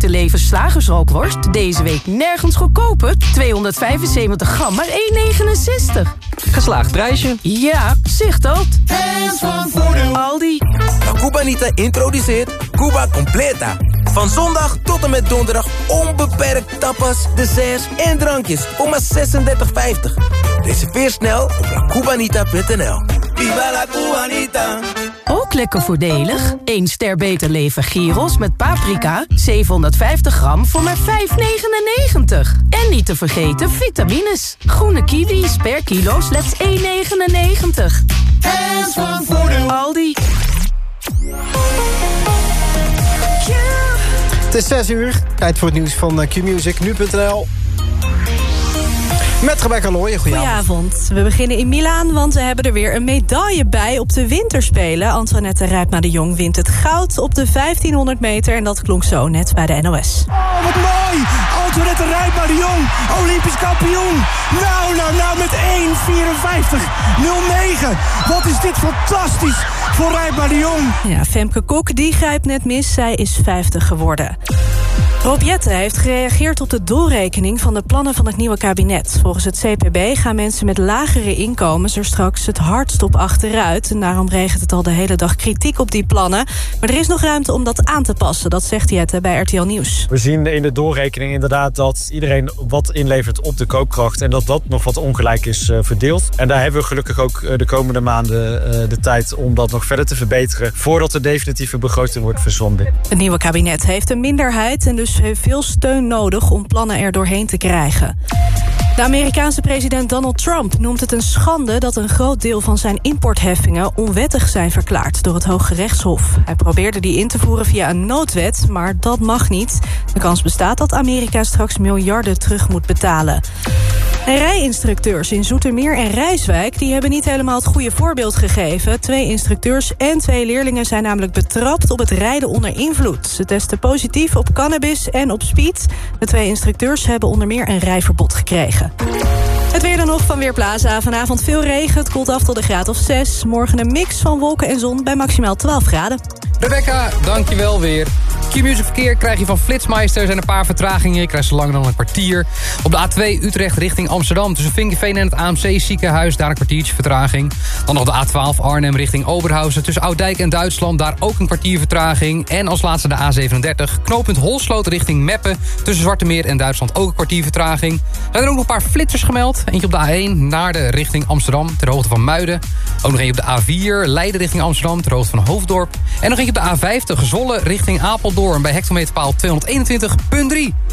Beter Leven slagersrookworst. Deze week nergens goedkoper. 275 gram, maar 1,69. Geslaagd prijsje. Ja, zicht dat. Hands van Voordeel. Aldi. La Cubanita introduceert Cuba Completa. Van zondag tot en met donderdag onbeperkt tapas, desserts en drankjes voor maar 36,50. Reserveer snel op lacubanita.nl. Viva la Cubanita! Ook lekker voordelig. 1 ster beter leven gyros met paprika. 750 gram voor maar 5,99. En niet te vergeten vitamines. Groene kiwis per kilo slechts 1,99. Hands van Voordeel. Aldi. Het is 6 uur. Tijd voor het nieuws van eh, Q-Music. Nu.nl. Met Rebecca Looy. Goedenavond. Goedenavond. We beginnen in Milaan, want we hebben er weer een medaille bij op de winterspelen. Antoinette Rijpma de Jong wint het goud op de 1500 meter... en dat klonk zo net bij de NOS. Oh, wat mooi! Antoinette Rijpma de Jong, Olympisch kampioen. Nou, nou, nou, met 1.54.09. Wat is dit fantastisch voor Rijpma de Jong. Ja, Femke Kok die grijpt net mis, zij is 50 geworden. Rob Jetten heeft gereageerd op de doorrekening van de plannen van het nieuwe kabinet. Volgens het CPB gaan mensen met lagere inkomens er straks het hardst op achteruit. En daarom regent het al de hele dag kritiek op die plannen. Maar er is nog ruimte om dat aan te passen, dat zegt Jetten bij RTL Nieuws. We zien in de doorrekening inderdaad dat iedereen wat inlevert op de koopkracht... en dat dat nog wat ongelijk is uh, verdeeld. En daar hebben we gelukkig ook uh, de komende maanden uh, de tijd om dat nog verder te verbeteren... voordat de definitieve begroting wordt verzonden. Het nieuwe kabinet heeft een minderheid en dus heeft veel steun nodig om plannen er doorheen te krijgen. De Amerikaanse president Donald Trump noemt het een schande dat een groot deel van zijn importheffingen onwettig zijn verklaard door het Hoge Rechtshof. Hij probeerde die in te voeren via een noodwet, maar dat mag niet. De kans bestaat dat Amerika straks miljarden terug moet betalen. Rijinstructeurs in Zoetermeer en Rijswijk die hebben niet helemaal het goede voorbeeld gegeven. Twee instructeurs en twee leerlingen zijn namelijk betrapt op het rijden onder invloed. Ze testen positief op cannabis en op speed. De twee instructeurs hebben onder meer een rijverbod gekregen. Het weer dan nog van Weerplaza. Vanavond veel regen, het koelt af tot een graad of 6. Morgen een mix van wolken en zon bij maximaal 12 graden. Rebecca, dankjewel weer. Q-Music verkeer krijg je van Flitsmeister. Er zijn een paar vertragingen. Je krijgt ze langer dan een kwartier. Op de A2 Utrecht richting Amsterdam. Tussen Vinkenveen en het AMC ziekenhuis. Daar een kwartiertje vertraging. Dan nog de A12 Arnhem richting Oberhausen. Tussen Oudijk en Duitsland. Daar ook een kwartier vertraging. En als laatste de A37. Knooppunt Holsloot richting Meppen. Tussen Zwarte Meer en Duitsland ook een kwartier vertraging. Er zijn ook nog een paar flitsers gemeld. Eentje op de A1 naar de richting Amsterdam. Ter hoogte van Muiden. Ook nog eentje op de A4 Leiden richting Amsterdam. Ter hoogte van Hoofddorp. En nog eentje op de A50 Zwolle richting Apeldoorn. Bij hectometerpaal 221.3.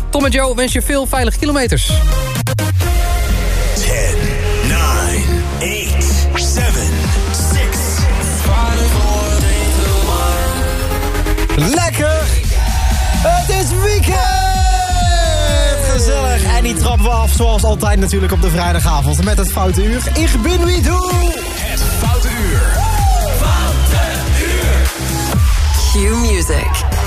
Tom en Joe wens je veel veilige kilometers. 10, 9, 8, 7, 6, 5, 4, 3, 2, 1. Lekker! Het is weekend! Gezellig! En die trappen we af zoals altijd natuurlijk op de vrijdagavond met het Foute Uur. Ik ben wie doe! Het Foute Uur. Q-Music. Ich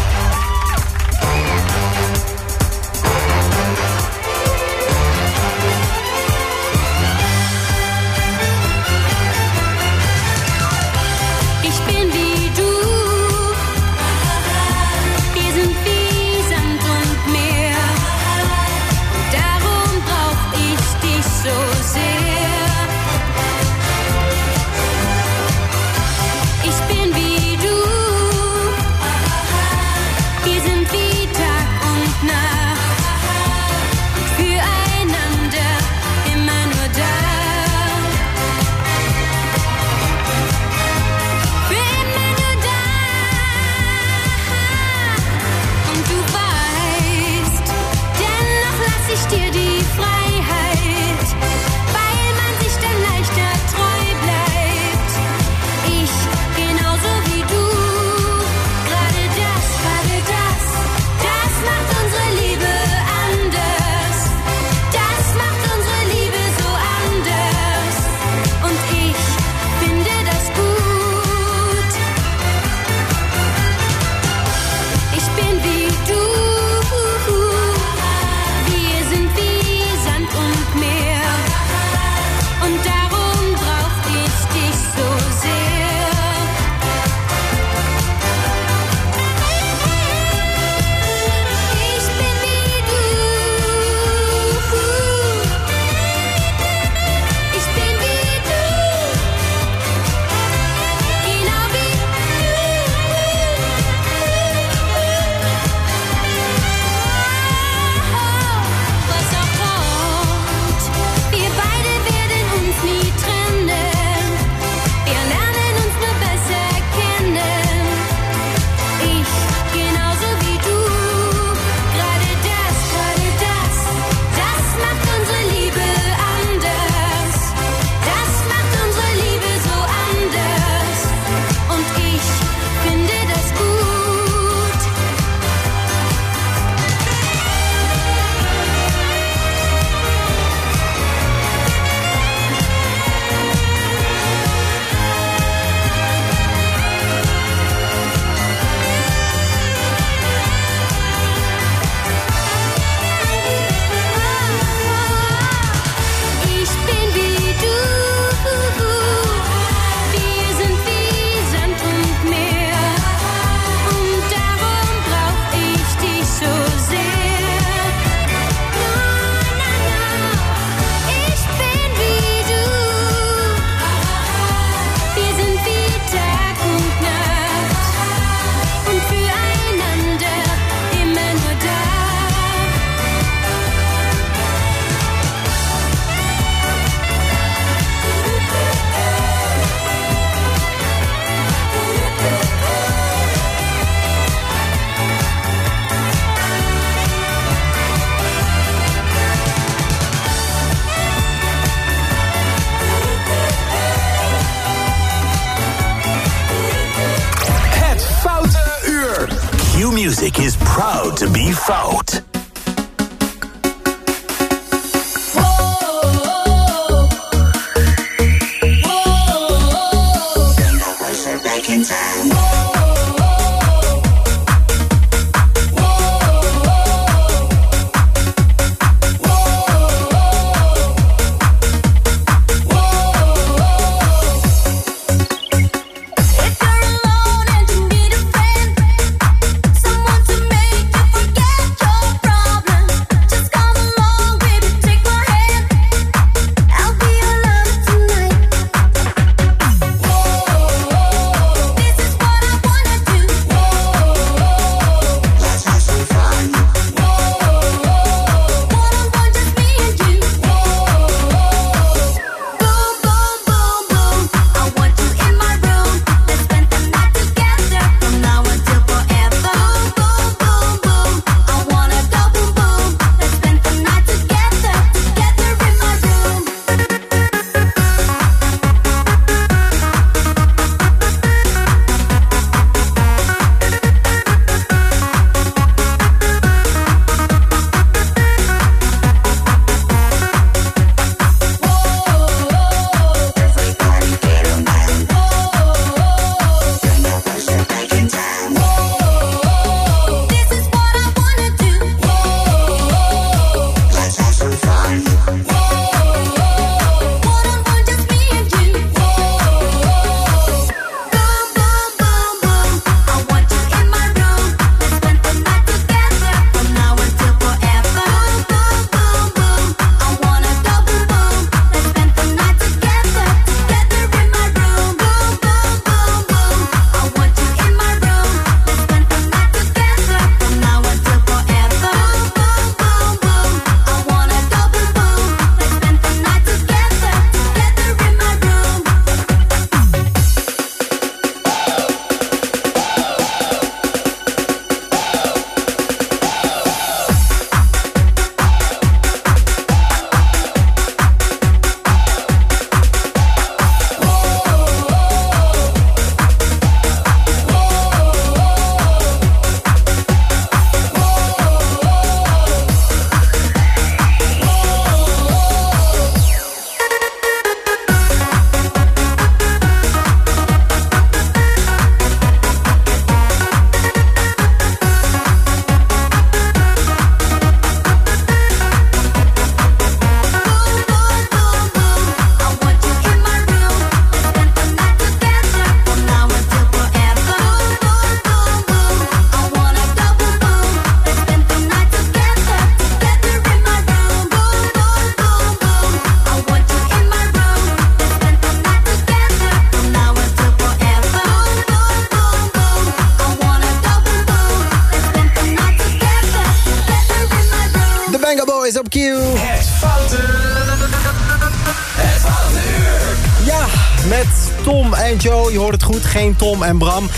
Tom en Bram.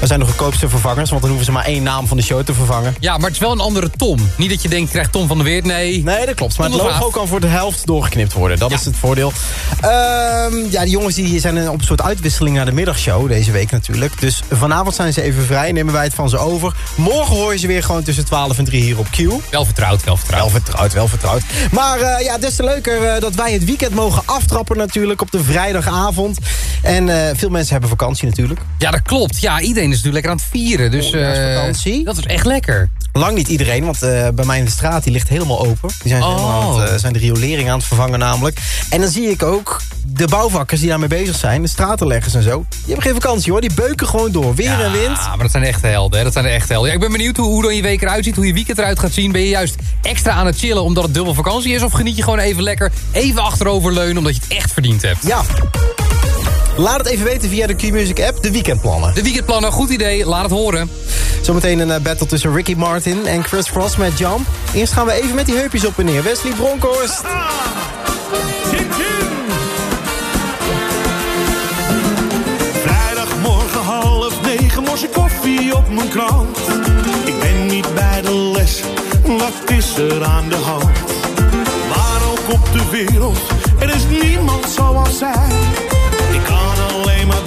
We zijn de goedkoopste vervangers, want dan hoeven ze maar één naam van de show te vervangen. Ja, maar het is wel een andere Tom. Niet dat je denkt, krijgt Tom van der Weert. Nee. Nee, dat klopt. Maar het logo kan voor de helft doorgeknipt worden. Dat Ja. is het voordeel. Ehm, ja, die jongens die zijn op een soort uitwisseling naar de middagshow. Deze week natuurlijk. Dus vanavond zijn ze even vrij. Nemen wij het van ze over. Morgen hoor je ze weer gewoon tussen 12 en 3 hier op Q. Wel vertrouwd, wel vertrouwd. Wel vertrouwd, wel vertrouwd. Maar eh, ja, des te leuker eh, dat wij het weekend mogen aftrappen natuurlijk op de vrijdagavond. En eh, veel mensen hebben vakantie natuurlijk. Ja, dat klopt. Ja, iedereen is natuurlijk lekker aan het vieren. Dus Oh, eh, vakantie. dat is echt lekker. Lang niet iedereen, want eh, bij mij in de straat die ligt helemaal open. Die zijn, Oh. aan het, zijn de riolering aan het vervangen namelijk. En dan zie ik ook de bouwvakkers die daarmee bezig zijn. De stratenleggers en zo. Die hebben geen vakantie hoor. Die beuken gewoon door. Weer en wind. Ja, maar dat zijn de echte helden. Hè. Dat zijn de echte helden. Ja, ik ben benieuwd hoe, hoe dan je week eruit ziet. Hoe je weekend eruit gaat zien. Ben je juist extra aan het chillen omdat het dubbel vakantie is? Of geniet je gewoon even lekker even achteroverleunen omdat je het echt verdiend hebt? Ja. Laat het even weten via de Q-Music app, de weekendplannen. De weekendplannen, goed idee. Laat het horen. Zometeen een eh, battle tussen Ricky Martin en Chris Frost met Jump. Eerst gaan we even met die heupjes op en neer. Wesley Bronkhorst. Vrijdagmorgen half negen, morse koffie op mijn krant. Ik ben niet bij de les, wat is er aan de hand? Waar ook op de wereld, er is niemand zoals zij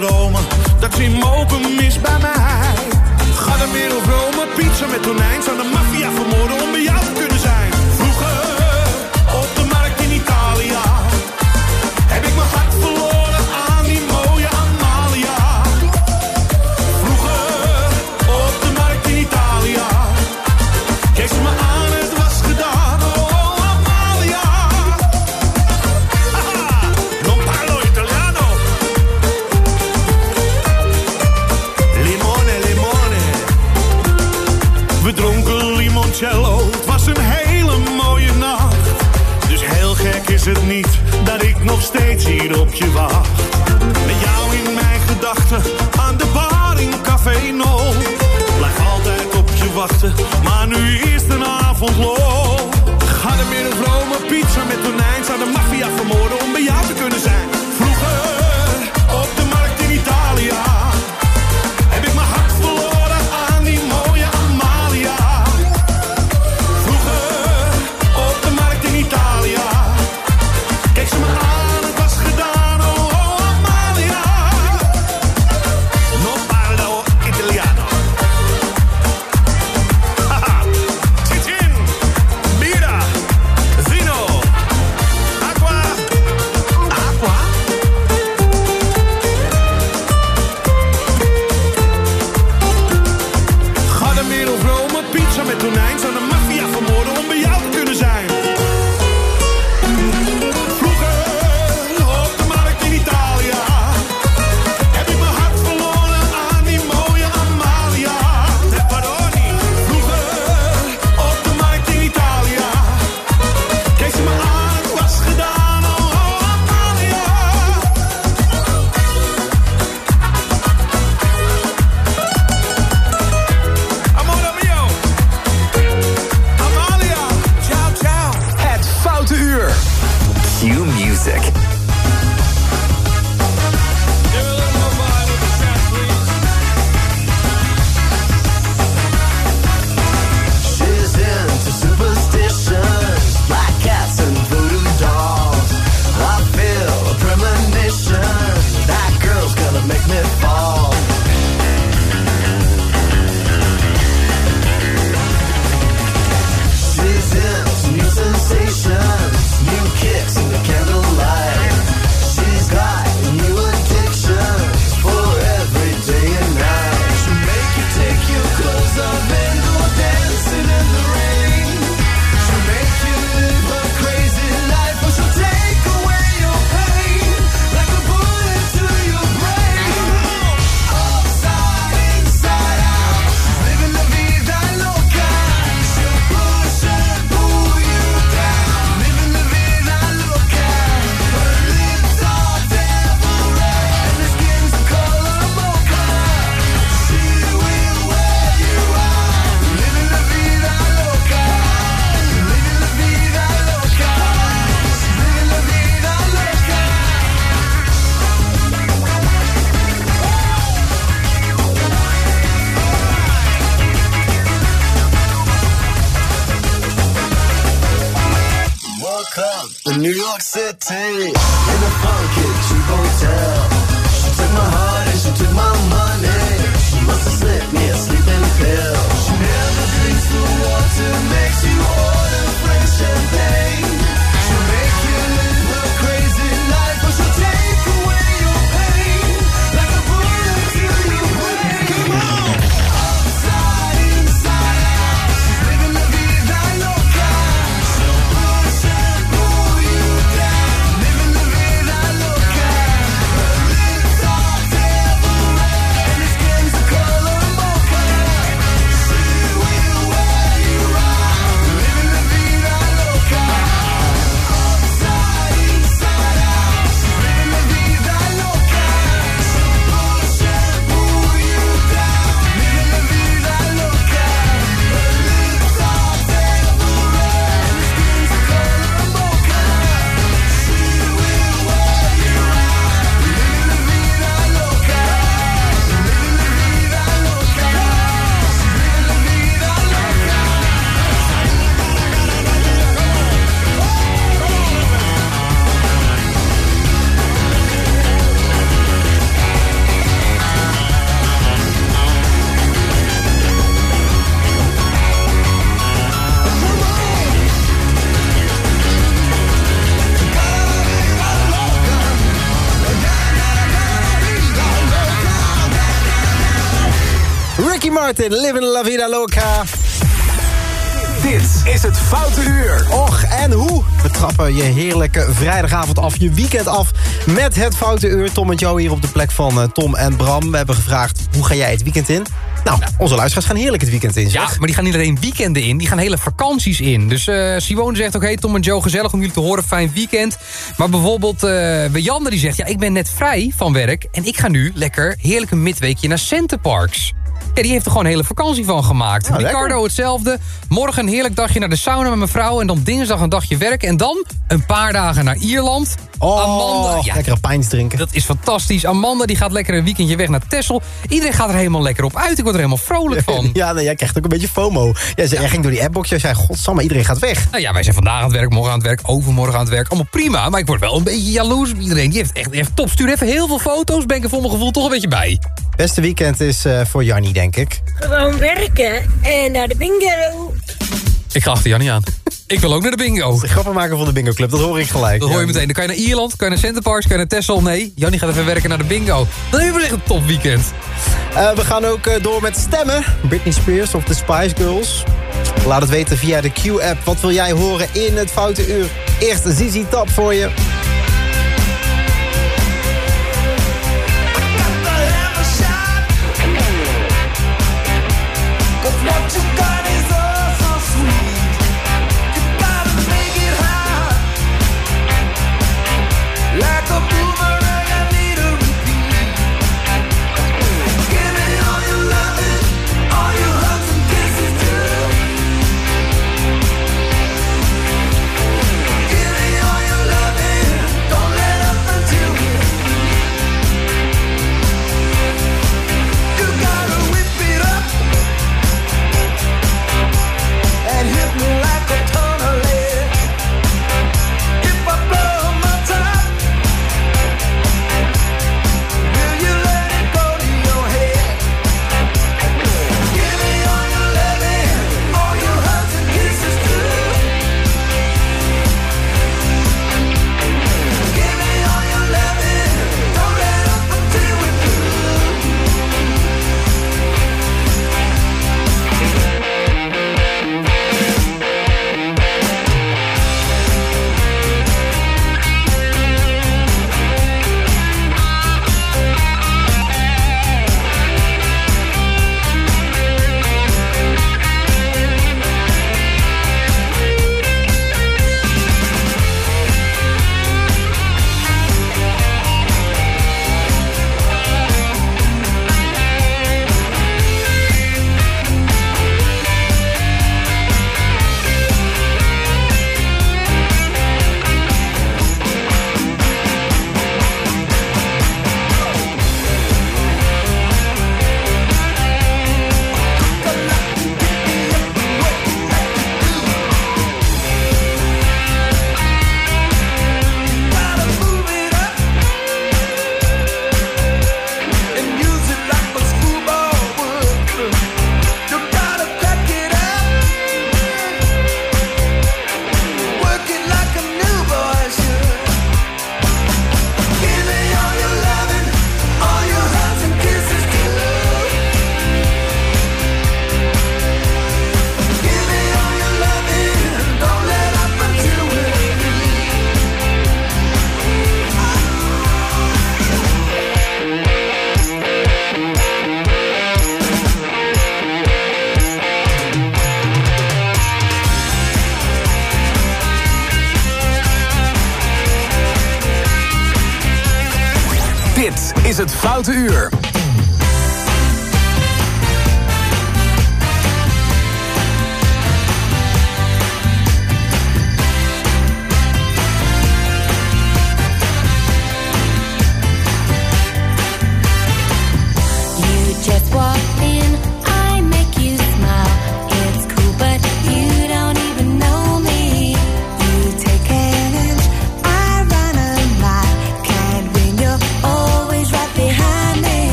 dromen, dat ze mogen mis bij mij. Ga de op Rome, pizza met tonijn. Zou de maffia vermoorden om bij jou te kunnen hier op je wacht. Met jou in mijn gedachten, aan de bar in Café No. Blijf altijd op je wachten, maar nu Martin, Living La Vida Loca. Dit is het Foute Uur. Och, en hoe? We trappen je heerlijke vrijdagavond af, je weekend af... met het Foute Uur. Tom en Joe hier op de plek van eh, Tom en Bram. We hebben gevraagd, hoe ga jij het weekend in? Nou, onze luisteraars gaan heerlijk het weekend in, zeg. Ja, maar die gaan niet alleen weekenden in, die gaan hele vakanties in. Dus eh Simone zegt ook, hey Tom en Joe, gezellig om jullie te horen, fijn weekend. Maar bijvoorbeeld uh, Janne die zegt, ja, ik ben net vrij van werk... en ik ga nu lekker heerlijk een midweekje naar Centerparks. Ja, die heeft er gewoon een hele vakantie van gemaakt. Ja, Ricardo lekker. hetzelfde. Morgen een heerlijk dagje naar de sauna met mijn vrouw... en dan dinsdag een dagje werk. En dan een paar dagen naar Ierland. Oh, Amanda, ja, lekkere pijns drinken. dat is fantastisch. Amanda die gaat lekker een weekendje weg naar Texel. Iedereen gaat er helemaal lekker op uit. Ik word er helemaal vrolijk van. Ja, nee, jij krijgt ook een beetje FOMO. Jij ging door die appbox, jij zei, godsamme, iedereen gaat weg. Nou ja, wij zijn vandaag aan het werk, morgen aan het werk, overmorgen aan het werk. Allemaal prima, maar ik word wel een beetje jaloers op iedereen. Die heeft echt, echt top. Stuur even heel veel foto's, ben ik er voor mijn gevoel toch een beetje bij. Beste weekend is eh, voor Jannie, denk ik. Gewoon werken en naar de bingo. Ik ga achter Jannie aan. Ik wil ook naar de bingo. Grappen maken van de bingo club, dat hoor ik gelijk. Dat hoor je meteen. Dan kan je naar Ierland, kan je naar Centerparks, kan je naar Texel. Nee, Jannie gaat even werken naar de bingo. Dan hebben we echt een top weekend. Eh, we gaan ook eh, door met stemmen. Britney Spears of de Spice Girls. Laat het weten via de Q-app. Wat wil jij horen in het Foute Uur? Eerst ZZ Top voor je.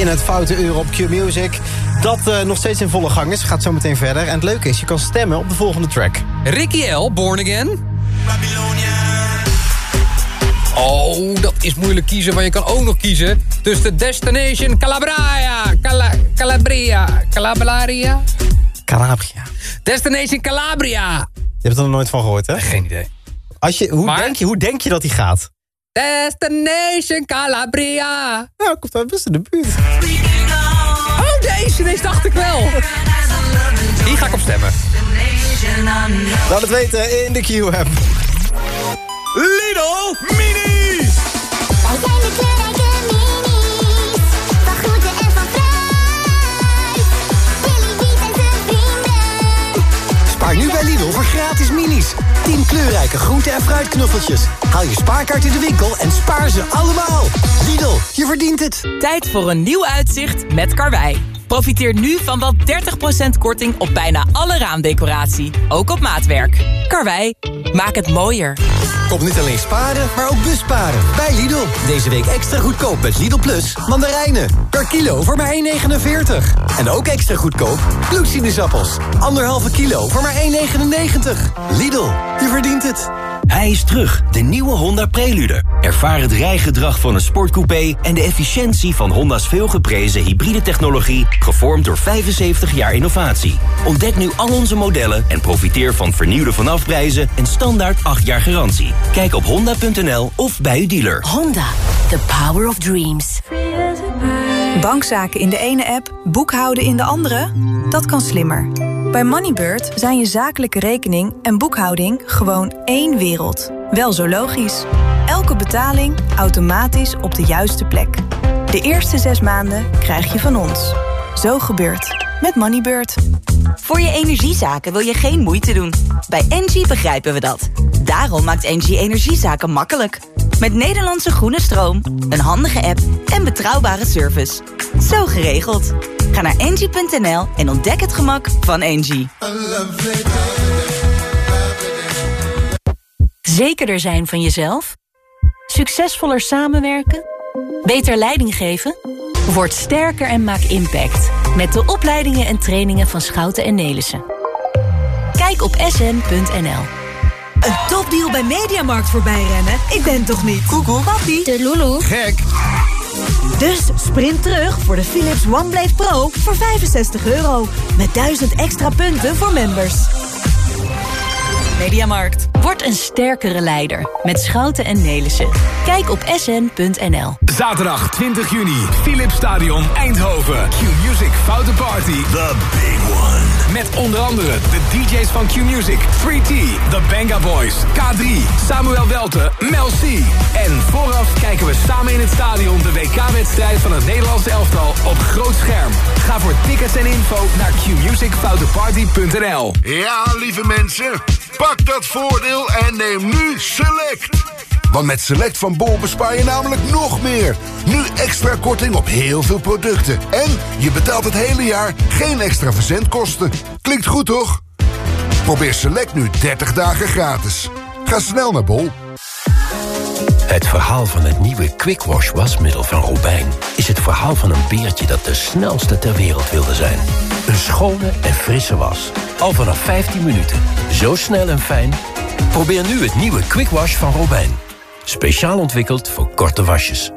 In het foute uur op Q-Music. Dat eh, nog steeds in volle gang is. Gaat zo meteen verder. En het leuke is, je kan stemmen op de volgende track. Ricky L, Born Again. Oh, dat is moeilijk kiezen, maar je kan ook nog kiezen... tussen de Destination Calabria. Cala, Calabria. Calabria? Calabria. Destination Calabria. Je hebt er nog nooit van gehoord, hè? Geen idee. Als je, hoe, Maar- denk je, hoe denk je dat die gaat? Destination Calabria. Nou, komt daar best in de buurt. Oh, deze, deze dacht ik wel. Hier ga ik op stemmen. Laat het weten in de Q-app. Lidl Minis! Voor gratis minis. 10 kleurrijke groente- en fruitknuffeltjes. Haal je spaarkaart in de winkel en spaar ze allemaal. Lidl, je verdient het. Tijd voor een nieuw uitzicht met Karwei. Profiteer nu van wel 30% korting op bijna alle raamdecoratie. Ook op maatwerk. Karwei, maak het mooier. Kom niet alleen sparen, maar ook busparen. Bij Lidl. Deze week extra goedkoop met Lidl Plus mandarijnen. Per kilo voor maar 1,49. En ook extra goedkoop bloedsinusappels. Anderhalve kilo voor maar 1,99. Lidl, je verdient het. Hij is terug, de nieuwe Honda Prelude. Ervaar het rijgedrag van een sportcoupé en de efficiëntie van Honda's veelgeprezen hybride technologie, gevormd door 75 jaar innovatie. Ontdek nu al onze modellen en profiteer van vernieuwde vanafprijzen en standaard 8 jaar garantie. Kijk op honda.nl of bij uw dealer. Honda, the power of dreams. Bankzaken in de ene app, boekhouden in de andere? Dat kan slimmer. Bij Moneybird zijn je zakelijke rekening en boekhouding gewoon één wereld. Wel zo logisch. Elke betaling automatisch op de juiste plek. De eerste zes maanden krijg je van ons. Zo gebeurt met Moneybird. Voor je energiezaken wil je geen moeite doen. Bij Engie begrijpen we dat. Daarom maakt Engie energiezaken makkelijk. Met Nederlandse groene stroom, een handige app en betrouwbare service. Zo geregeld. Ga naar engie.nl en ontdek het gemak van Engie. Zekerder zijn van jezelf? Succesvoller samenwerken? Beter leiding geven? Word sterker en maak impact. Met de opleidingen en trainingen van Schouten en Nelissen. Kijk op sn.nl. Een topdeal bij Mediamarkt voorbij rennen? Ik ben toch niet? Koekoek. Papi. De Lulu. Gek. Dus sprint terug voor de Philips OneBlade Pro voor 65 euro. Met 1000 extra punten voor members. Mediamarkt. Word een sterkere leider. Met Schouten en Nelissen. Kijk op sn.nl. Zaterdag 20 juni, Philips Stadion Eindhoven. Q-Music Foute Party. The big one. Met onder andere de DJ's van Q-Music, 3T, The Banga Boys, K3, Samuel Welte, Mel C. En vooraf kijken we samen in het stadion de WK-wedstrijd van het Nederlandse elftal op groot scherm. Ga voor tickets en info naar qmusicfouteparty.nl. Ja, lieve mensen, pak dat voordeel en neem nu Select. Want met Select van Bol bespaar je namelijk nog meer. Nu extra korting op heel veel producten. En je betaalt het hele jaar geen extra verzendkosten. Klinkt goed, toch? Probeer Select nu 30 dagen gratis. Ga snel naar Bol. Het verhaal van het nieuwe Quick Wash wasmiddel van Robijn... is het verhaal van een beertje dat de snelste ter wereld wilde zijn. Een schone en frisse was. Al vanaf 15 minuten. Zo snel en fijn. Probeer nu het nieuwe Quick Wash van Robijn. Speciaal ontwikkeld voor korte wasjes.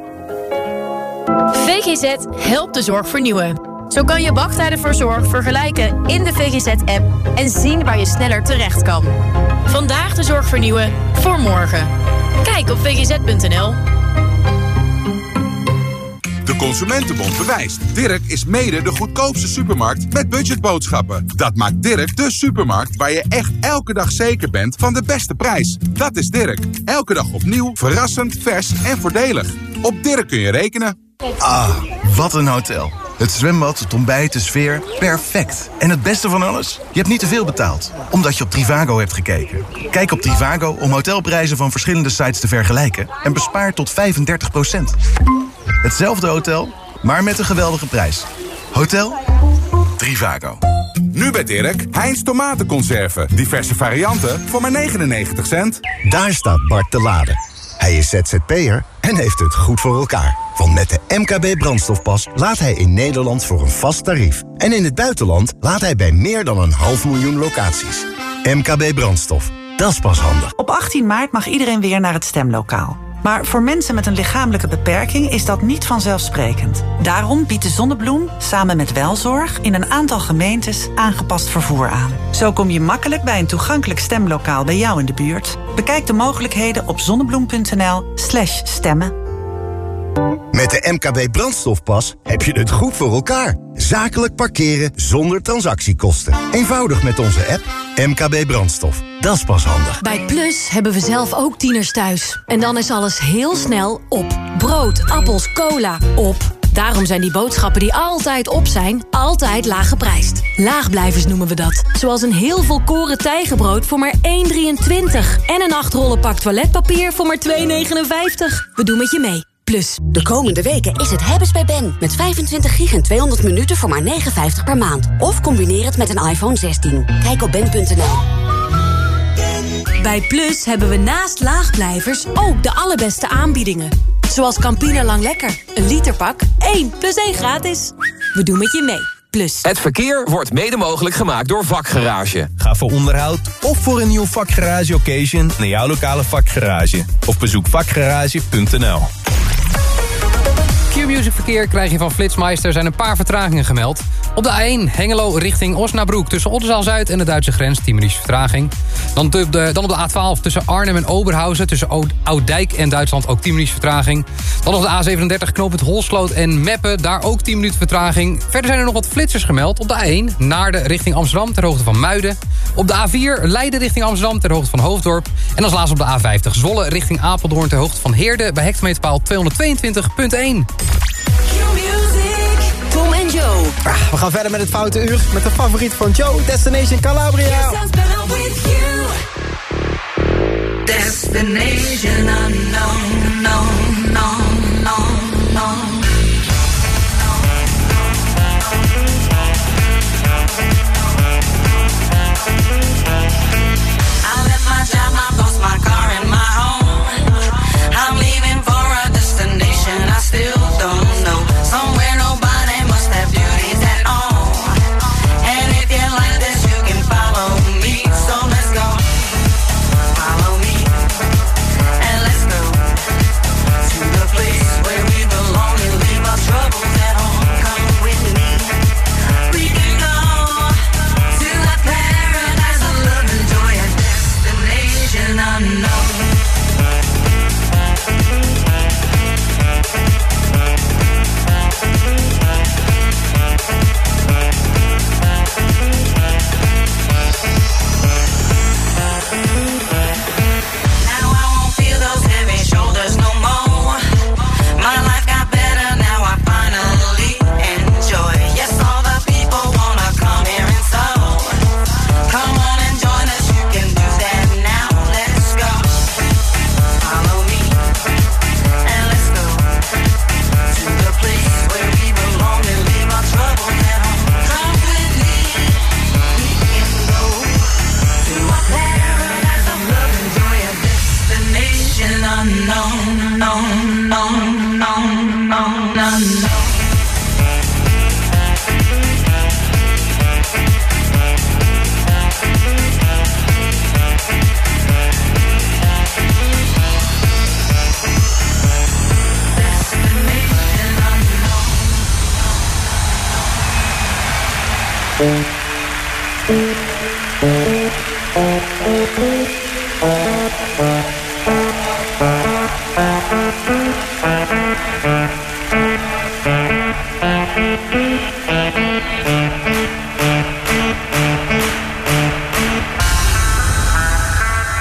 VGZ helpt de zorg vernieuwen. Zo kan je wachttijden voor zorg vergelijken in de VGZ-app en zien waar je sneller terecht kan. Vandaag de zorg vernieuwen voor morgen. Kijk op vgz.nl. De Consumentenbond bewijst. Dirk is mede de goedkoopste supermarkt met budgetboodschappen. Dat maakt Dirk de supermarkt waar je echt elke dag zeker bent van de beste prijs. Dat is Dirk. Elke dag opnieuw, verrassend, vers en voordelig. Op Dirk kun je rekenen. Ah, wat een hotel. Het zwembad, het ontbijt, de sfeer, perfect. En het beste van alles? Je hebt niet te veel betaald, omdat je op Trivago hebt gekeken. Kijk op Trivago om hotelprijzen van verschillende sites te vergelijken... en bespaar tot 35 Hetzelfde hotel, maar met een geweldige prijs. Hotel Trivago. Nu bij Dirk, Heinz tomatenconserven. Diverse varianten voor maar 99 cent. Daar staat Bart te laden. Hij is ZZP'er en heeft het goed voor elkaar. Want met de MKB brandstofpas laat hij in Nederland voor een vast tarief. En in het buitenland laat hij bij meer dan een half miljoen locaties. MKB brandstof, dat is pas handig. Op 18 maart mag iedereen weer naar het stemlokaal. Maar voor mensen met een lichamelijke beperking is dat niet vanzelfsprekend. Daarom biedt de Zonnebloem samen met Welzorg in een aantal gemeentes aangepast vervoer aan. Zo kom je makkelijk bij een toegankelijk stemlokaal bij jou in de buurt. Bekijk de mogelijkheden op zonnebloem.nl/slash stemmen. Met MKB brandstofpas heb je het goed voor elkaar. Zakelijk parkeren zonder transactiekosten. Eenvoudig met onze app MKB brandstof. Dat is pas handig. Bij Plus hebben we zelf ook tieners thuis. En dan is alles heel snel op. Brood, appels, cola, op. Daarom zijn die boodschappen die altijd op zijn, altijd laag geprijsd. Laagblijvers noemen we dat. Zoals een heel volkoren tijgenbrood voor maar 1,23. En een 8 rollen pak toiletpapier voor maar 2,59. We doen met je mee. Plus. De komende weken is het hebben's bij Ben. Met 25 gig en 200 minuten voor maar 59 per maand. Of combineer het met een iPhone 16. Kijk op ben.nl. Bij Plus hebben we naast laagblijvers ook de allerbeste aanbiedingen. Zoals Campina Lang Lekker. Een literpak, 1 plus 1 gratis. We doen met je mee. Plus. Het verkeer wordt mede mogelijk gemaakt door Vakgarage. Ga voor onderhoud of voor een nieuw vakgarage occasion naar jouw lokale vakgarage. Of bezoek vakgarage.nl. Q-Music verkeer krijg je van Flitsmeister zijn een paar vertragingen gemeld. Op de A1 Hengelo richting Osnabrück tussen Oldenzaal-Zuid en de Duitse grens 10 minuutjes vertraging. Dan, op de, dan op de A12 tussen Arnhem en Oberhausen tussen Oud- Ouddijk en Duitsland ook 10 minuutjes vertraging. Dan op de A37 knooppunt Holsloot en Meppen, daar ook 10 minuten vertraging. Verder zijn er nog wat flitsers gemeld op de A1 Naarden richting Amsterdam ter hoogte van Muiden. Op de A4 Leiden richting Amsterdam ter hoogte van Hoofddorp. En als laatste op de A50 Zwolle richting Apeldoorn ter hoogte van Heerde bij hectometerpaal 222.1. Tom en Joe. Ah, we gaan verder met het Foute Uur met de favoriet van Joe, Destination Calabria. Destination unknown, no,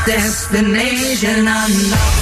Destination unknown.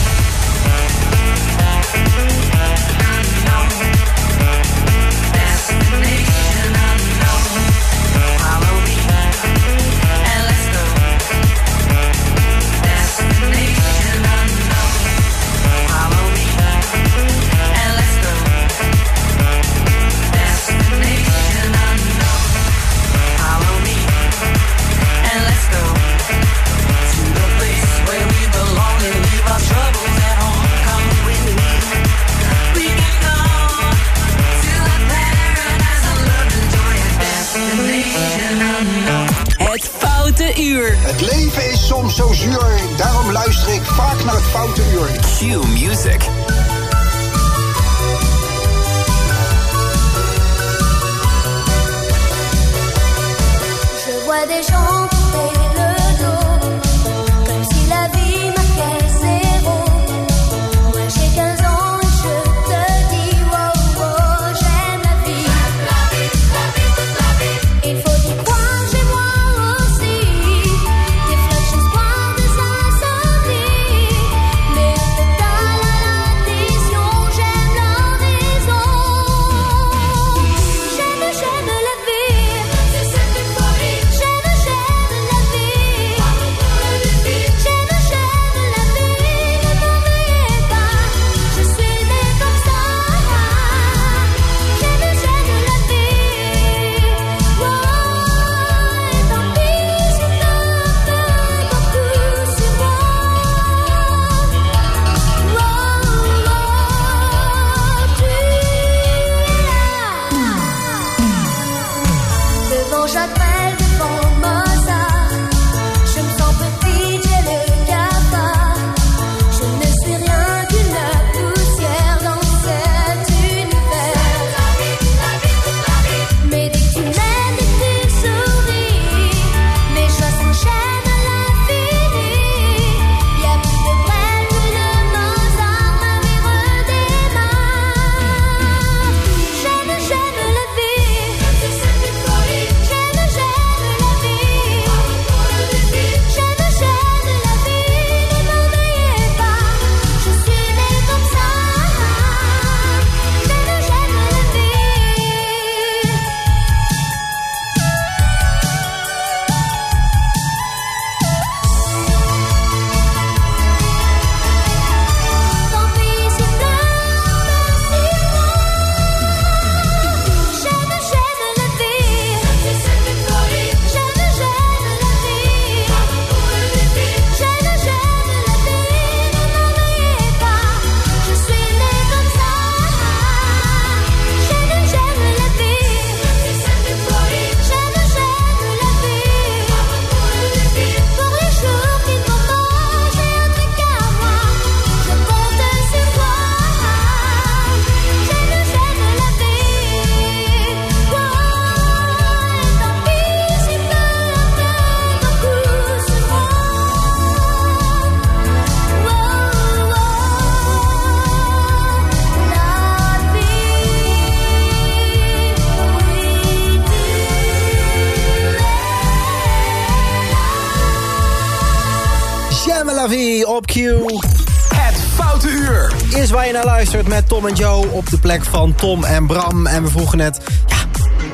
Luistert met Tom en Joe op de plek van Tom en Bram. En we vroegen net, ja,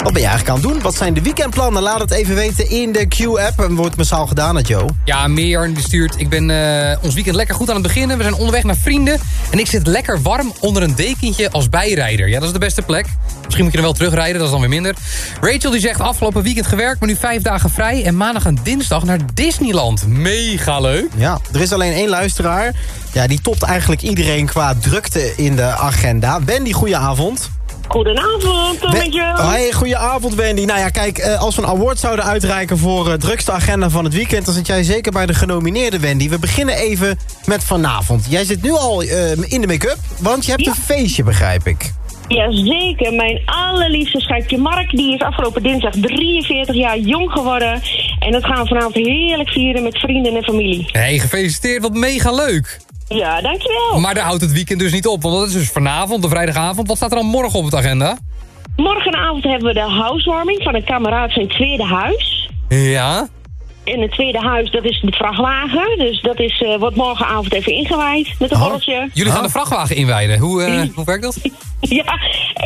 wat ben je eigenlijk aan het doen? Wat zijn de weekendplannen? Laat het even weten in de Q-app. En wordt massaal gedaan, het Joe. Ja, Mirjam die stuurt. Ik ben eh, ons weekend lekker goed aan het beginnen. We zijn onderweg naar vrienden. En ik zit lekker warm onder een dekentje als bijrijder. Ja, dat is de beste plek. Misschien moet je er wel terugrijden, dat is dan weer minder. Rachel die zegt afgelopen weekend gewerkt, maar nu vijf dagen vrij. En maandag en dinsdag naar Disneyland. Mega leuk. Ja, er is alleen één luisteraar. Ja, die topt eigenlijk iedereen qua drukte in de agenda. Wendy, goedenavond. Goedenavond, Joe. Hoi, goedenavond Wendy. Nou ja, kijk, eh, als we een award zouden uitreiken voor uh, drukste agenda van het weekend... dan zit jij zeker bij de genomineerde, Wendy. We beginnen even met vanavond. Jij zit nu al eh, in de make-up, want je hebt een feestje, begrijp ik. Jazeker, mijn allerliefste schatje Mark, die is afgelopen dinsdag 43 jaar jong geworden. En dat gaan we vanavond heerlijk vieren met vrienden en familie. Hey, gefeliciteerd, wat mega leuk. Ja, dankjewel. Maar daar houdt het weekend dus niet op, want dat is dus vanavond, de vrijdagavond. Wat staat er dan morgen op het agenda? Morgenavond hebben we de housewarming van een kameraad zijn tweede huis. Ja? En het tweede huis, dat is de vrachtwagen. Dus dat is, eh, wordt morgenavond even ingewaaid met een borreltje. Jullie gaan de vrachtwagen inwijden. Hoe, eh, hoe werkt dat? Ja,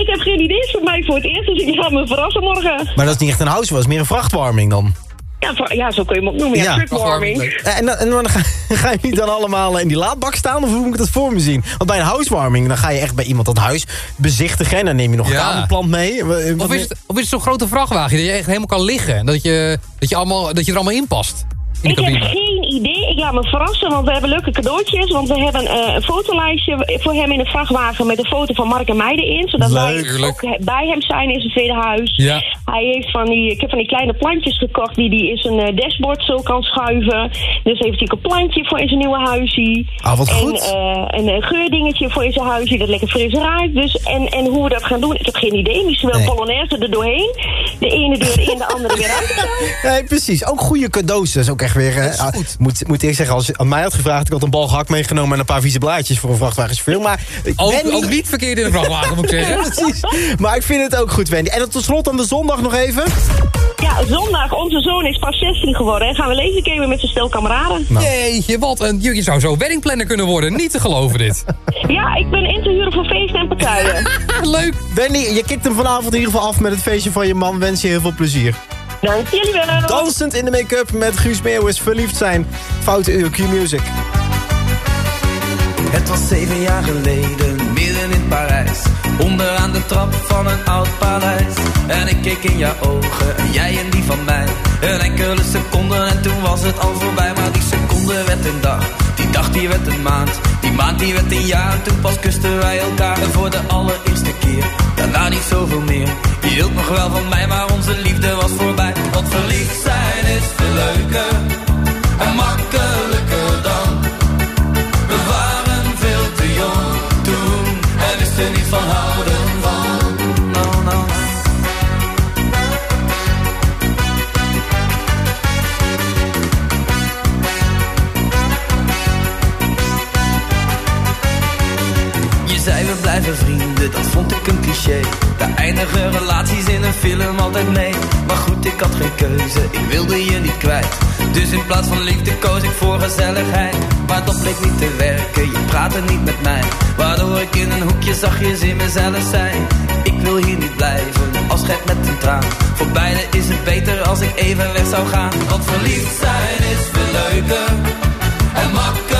ik heb geen idee. Het is voor mij voor het eerst, dus ik ga me verrassen morgen. Maar dat is niet echt een dat is meer een vrachtwarming dan. Ja, ja zo kun je hem ook noemen. Ja, truckwarming. Eh, En, dan- en dan ga, ga je dan allemaal in die laadbak staan? Of hoe moet ik dat voor me zien? Want bij een housewarming, dan ga je echt bij iemand dat huis bezichtigen. En dan neem je nog een Ja. kamerplant mee. Of is het, of is het zo'n grote vrachtwagen dat je echt helemaal kan liggen? En dat je, dat je, allemaal, dat je er allemaal in past? In Ik heb geen idee. Ik laat me verrassen, want we hebben leuke cadeautjes. Want we hebben eh, een fotolijstje voor hem in de vrachtwagen met een foto van Mark en mij erin. Zodat wij ook bij hem zijn in zijn tweede huis. Ja. Hij heeft van die, ik heb van die kleine plantjes gekocht die hij in zijn eh, dashboard zo kan schuiven. Dus heeft hij een plantje voor in zijn nieuwe huisje. Ah, wat en, goed. eh, een geurdingetje voor in zijn huisje dat lekker fris ruikt. Dus, en, en hoe we dat gaan doen, ik heb geen idee. Misschien wel Nee. Polonaise er doorheen. De ene deur in, de andere weer uit. Nee, precies. Ook goede cadeaus. Dat is ook echt weer... ah, moet, moet ik zeggen, als je aan mij had gevraagd... ik had een bal gehakt meegenomen en een paar vieze blaadjes voor een vrachtwagenchauffeur. Maar ik Ook, ben ook niet verkeerd in de vrachtwagen, moet ik zeggen. Precies. Maar ik vind het ook goed, Wendy. En dan tot slot aan de zondag nog even. Ja, zondag, onze zoon is pas 16 geworden. En gaan we lezen gamen met zijn stel kameraden. Jeetje, wat een... Je je zou zo weddingplanner kunnen worden. Niet te geloven dit. Ja, ik ben in te huren voor feesten en partijen. Leuk. Wendy, je kikt hem vanavond in ieder geval af met het feestje van je man. Wens je heel veel plezier. Dank jullie wel. Dansend in de make-up met Guus Meeuwis. Verliefd zijn. Foute uur Q-Music. Het was zeven jaar geleden, midden in Parijs. Onderaan de trap van een oud paleis. En ik keek in jouw ogen, en jij in die van mij. Een enkele seconde en toen was het al voorbij. Maar die seconde werd een dag, die dag die werd een maand. Die maand die werd een jaar, en toen pas kusten wij elkaar. En voor de allereerste keer, daarna niet zoveel meer. Je hield nog wel van mij, maar onze liefde was voorbij. Want verliefd zijn is veel leuker en makkelijker dan. We waren veel te jong toen en wisten niet van houden vrienden, dat vond ik een cliché. Daar eindigen relaties in een film altijd mee. Maar goed, ik had geen keuze, ik wilde je niet kwijt. Dus in plaats van liefde koos ik voor gezelligheid. Maar dat bleek niet te werken, je praatte niet met mij. Waardoor ik in een hoekje zachtjes in mezelf zei. Ik wil hier niet blijven, als gek met een traan. Voor beiden is het beter als ik even weg zou gaan. Want verliefd zijn is veel leuker en makkelijker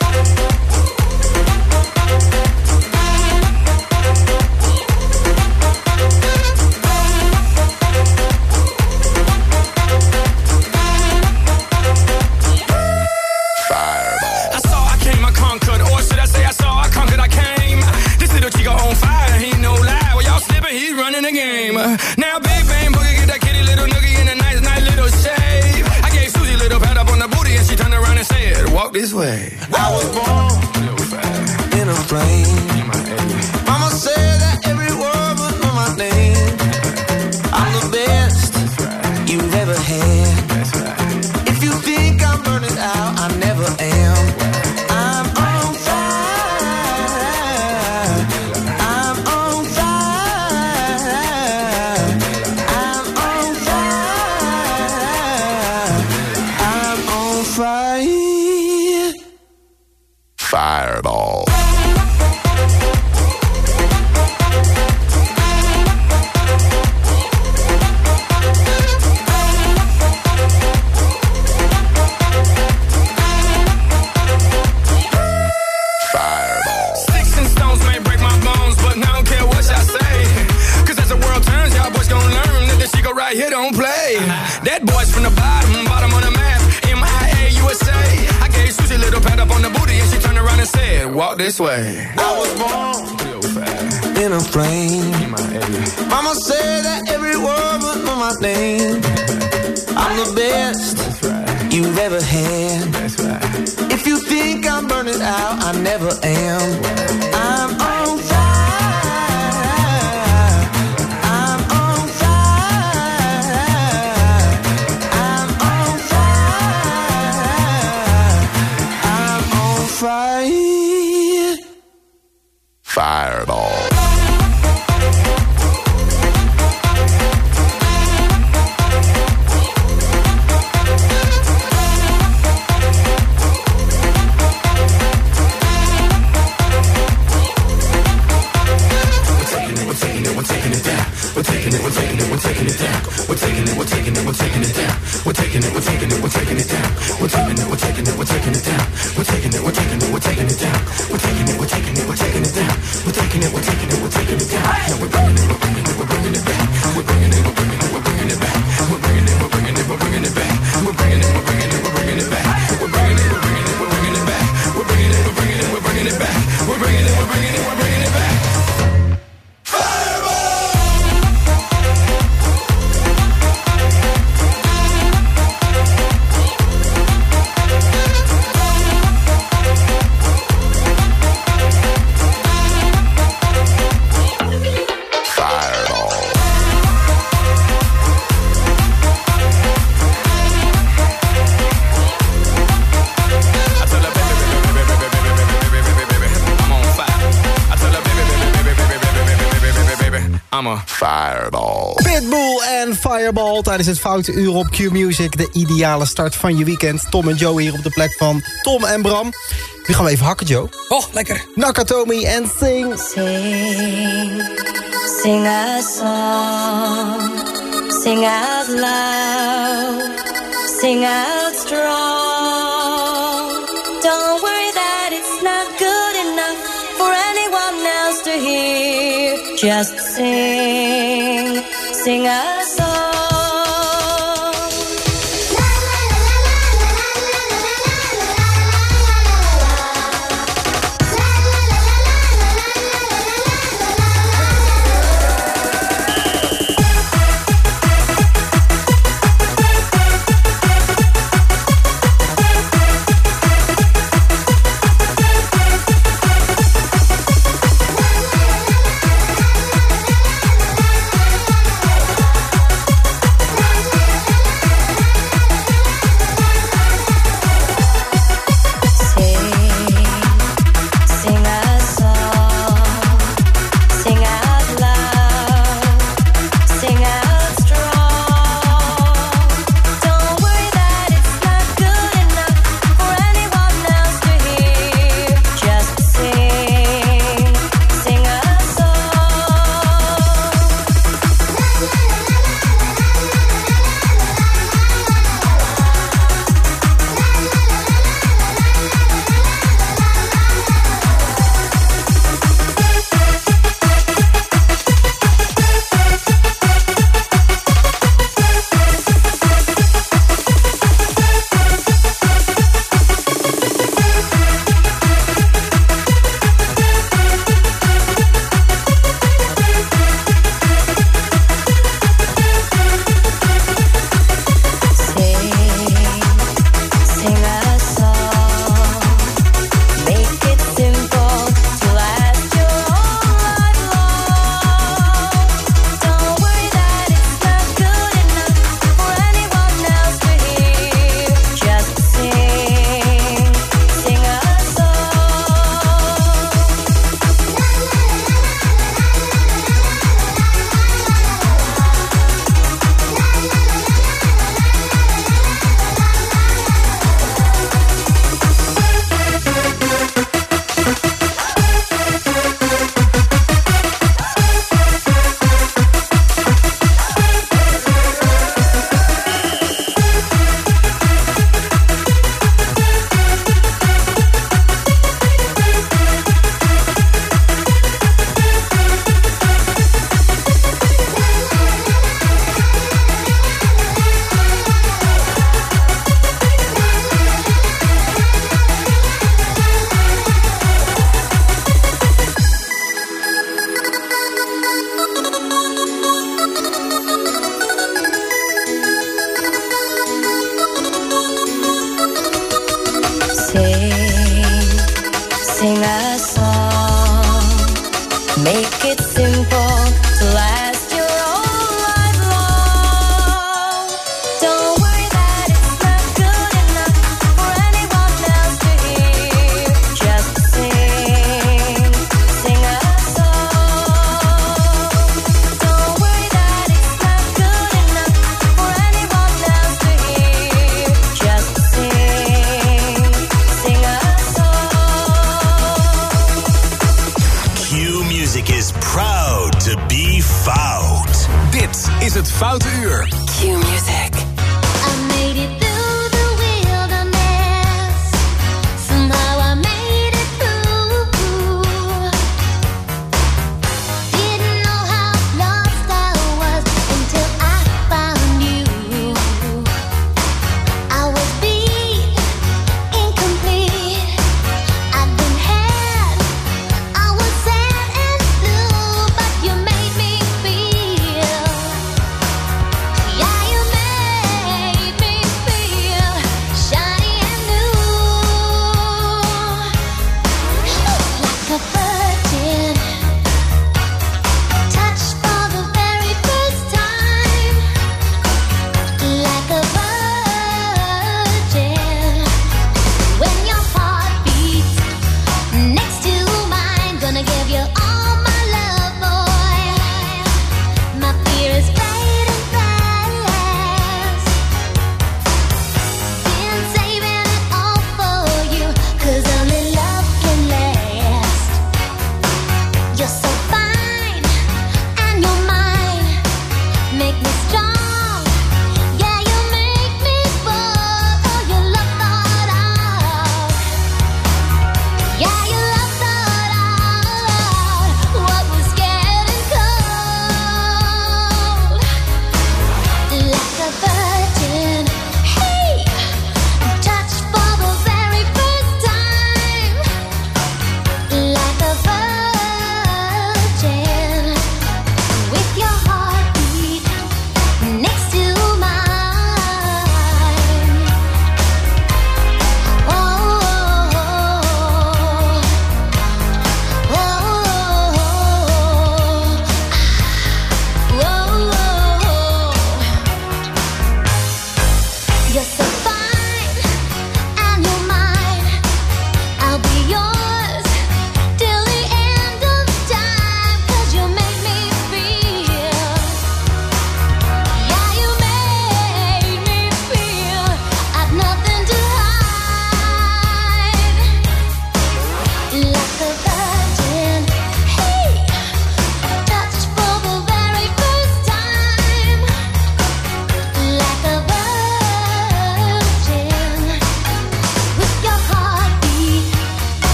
Ever had. it, we're taking it, we're taking it down. Now we're bringing it Tijdens het Foute Uur op Q-Music. De ideale start van je weekend. Tom en Joe hier op de plek van Tom en Bram. Nu gaan we even hakken, Joe. Oh, lekker. Nakatomi en Sing. Sing, sing a song, sing out loud, sing out strong. Don't worry that it's not good enough for anyone else to hear. Just sing, sing a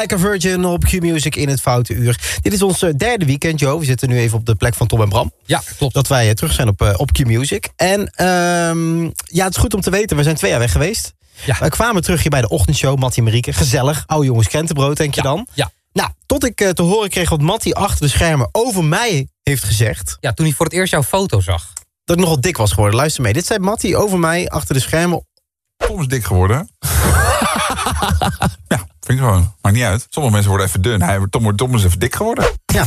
Like a Virgin op Q-Music in het Foute Uur. Dit is ons eh, derde weekend, Joe. We zitten nu even op de plek van Tom en Bram. Ja, klopt. Dat wij eh, terug zijn op, eh, op Q-Music. En ehm, ja, het is goed om te weten, we zijn twee jaar weg geweest. We kwamen terug hier bij de ochtendshow, Mattie en Marieke. Gezellig, oude jongens krentenbrood, denk je dan? Ja. Nou, tot ik te horen kreeg wat Mattie achter de schermen over mij heeft gezegd. Ja, toen hij voor het eerst jouw foto zag. Dat ik nogal dik was geworden. Luister mee. Dit zei Mattie over mij achter de schermen. Tom is dik geworden. ja, vind ik gewoon. Maakt niet uit. Sommige mensen worden even dun. Hij, Tom, wordt- Tom is even dik geworden. Ja.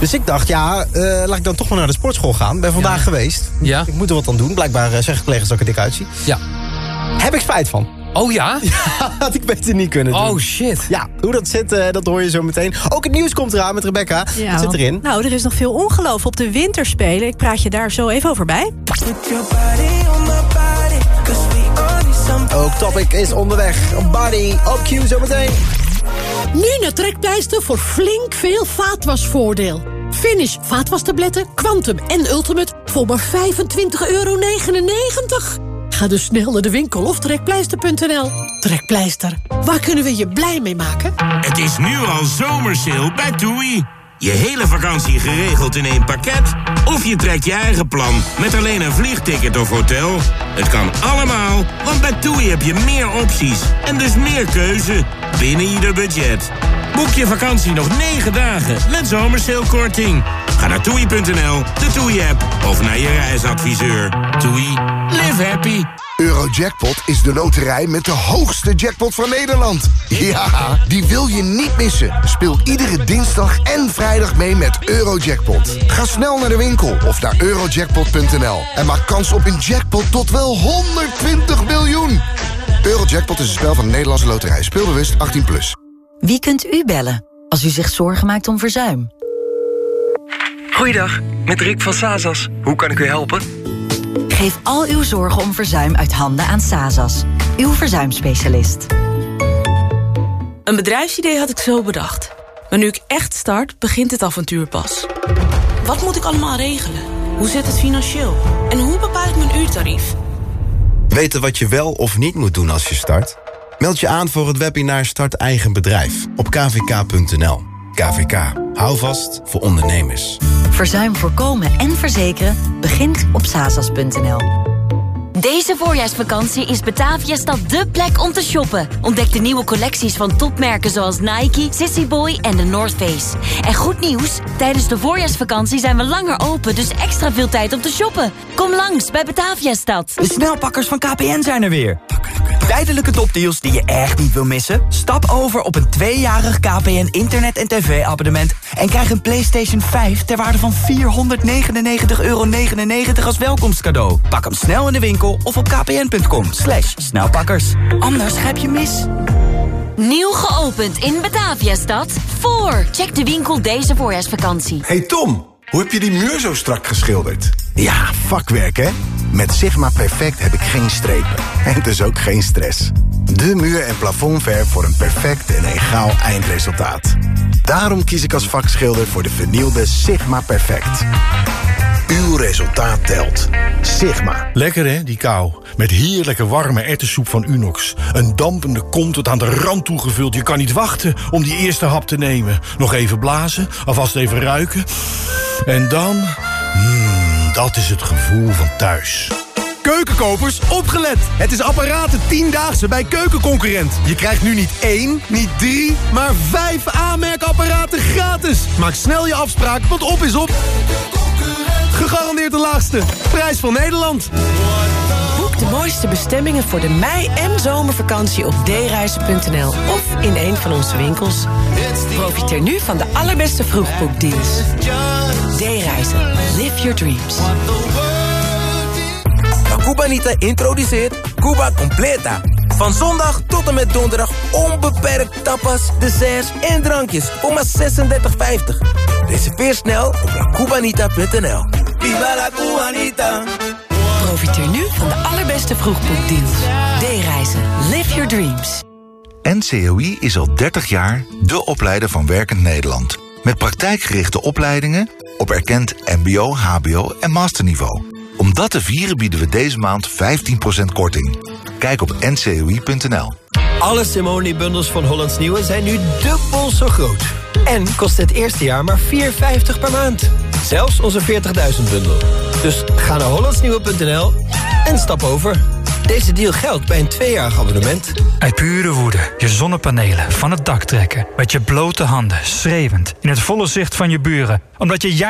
Dus ik dacht, ja, eh, laat ik dan toch maar naar de sportschool gaan. Ben vandaag geweest. Ja. Ik moet er wat aan doen. Blijkbaar eh, zeggen collega's dat ik er dik uitzie. Ja. Heb ik spijt van. Oh ja? had ik beter niet kunnen doen. Oh shit. Ja, hoe dat zit, eh, dat hoor je zo meteen. Ook het nieuws komt eraan met Rebecca. Ja, Wat zit erin? Nou, er is nog veel ongeloof op de winterspelen. Ik praat je daar zo even over bij. Ook Topic is onderweg. Body op Q zometeen. Nu naar Trekpleister voor flink veel vaatwasvoordeel. Finish vaatwastabletten, Quantum en Ultimate voor maar 25,99 euro. Ga dus snel naar de winkel of trekpleister.nl. Trekpleister, waar kunnen we je blij mee maken? Het is nu al zomersale bij TUI. Je hele vakantie geregeld in één pakket? Of je trekt je eigen plan met alleen een vliegticket of hotel? Het kan allemaal, want bij TUI heb je meer opties en dus meer keuze binnen ieder budget. Boek je vakantie nog 9 dagen met zomersalekorting. Ga naar toei.nl, de TUI-app of naar je reisadviseur. TUI, live happy. Eurojackpot is de loterij met de hoogste jackpot van Nederland. Ja, die wil je niet missen. Speel iedere dinsdag en vrijdag mee met Eurojackpot. Ga snel naar de winkel of naar eurojackpot.nl en maak kans op een jackpot tot wel 120 miljoen. Eurojackpot is een spel van de Nederlandse loterij. Speelbewust 18+. Plus. Wie kunt u bellen als u zich zorgen maakt om verzuim. Goeiedag, met Rick van Sazas. Hoe kan ik u helpen? Geef al uw zorgen om verzuim uit handen aan Sazas, uw verzuimspecialist. Een bedrijfsidee had ik zo bedacht. Maar nu ik echt start, begint het avontuur pas. Wat moet ik allemaal regelen? Hoe zit het financieel? En hoe bepaal ik mijn uurtarief? Weten wat je wel of niet moet doen als je start? Meld je aan voor het webinar Start Eigen Bedrijf op kvk.nl. KVK. Hou vast voor ondernemers. Verzuim voorkomen en verzekeren begint op sazas.nl. Deze voorjaarsvakantie is Bataviastad dé plek om te shoppen. Ontdek de nieuwe collecties van topmerken zoals Nike, Sissy Boy en de North Face. En goed nieuws, tijdens de voorjaarsvakantie zijn we langer open... dus extra veel tijd om te shoppen. Kom langs bij Bataviastad. De snelpakkers van KPN zijn er weer. Tijdelijke topdeals die je echt niet wil missen? Stap over op een tweejarig KPN internet- en tv-abonnement... en krijg een PlayStation 5 ter waarde van 499,99 euro als welkomstcadeau. Pak hem snel in de winkel of op kpn.com. Slash snelpakkers. Anders grijp je mis. Nieuw geopend in Bataviastad. Voor. Check de winkel deze voorjaarsvakantie. Hey Tom, hoe heb je die muur zo strak geschilderd? Ja, vakwerk hè? Met Sigma Perfect heb ik geen strepen. En dus ook geen stress. De muur- en plafondverf voor een perfect en egaal eindresultaat. Daarom kies ik als vakschilder voor de vernieuwde Sigma Perfect. Uw resultaat telt. Sigma. Lekker hè, die kou. Met heerlijke warme erwtensoep van Unox. Een dampende kom tot aan de rand toegevuld. Je kan niet wachten om die eerste hap te nemen. Nog even blazen, alvast even ruiken. En dan... Mmm, dat is het gevoel van thuis. Keukenkopers, opgelet! Het is apparaten 10-daagse bij Keukenconcurrent. Je krijgt nu niet één, niet drie, maar vijf aanmerkapparaten gratis. Maak snel je afspraak, want op is op. Gegarandeerd de laagste. Prijs van Nederland. Boek de mooiste bestemmingen voor de mei- en zomervakantie op dereizen.nl of in een van onze winkels. Profiteer nu van de allerbeste vroegboekdeals. D-reizen. Live your dreams. Cubanita introduceert Cuba Completa. Van zondag tot en met donderdag onbeperkt tapas, desserts en drankjes voor maar 36,50. Reserveer snel op lacubanita.nl. Viva la Cubanita! Profiteer nu van de allerbeste vroegboekdeals. D-reizen. Live your dreams. NCOI is al 30 jaar de opleider van Werkend Nederland. Met praktijkgerichte opleidingen op erkend mbo, hbo en masterniveau. Om dat te vieren bieden we deze maand 15% korting. Kijk op ncoi.nl. Alle Simone-bundels van Hollands Nieuwe zijn nu dubbel zo groot. En kost het eerste jaar maar 4,50 per maand. Zelfs onze 40.000 bundel. Dus ga naar hollandsnieuwe.nl en stap over. Deze deal geldt bij een tweejarig abonnement. Uit pure woede je zonnepanelen van het dak trekken. Met je blote handen, schreeuwend, in het volle zicht van je buren. Omdat je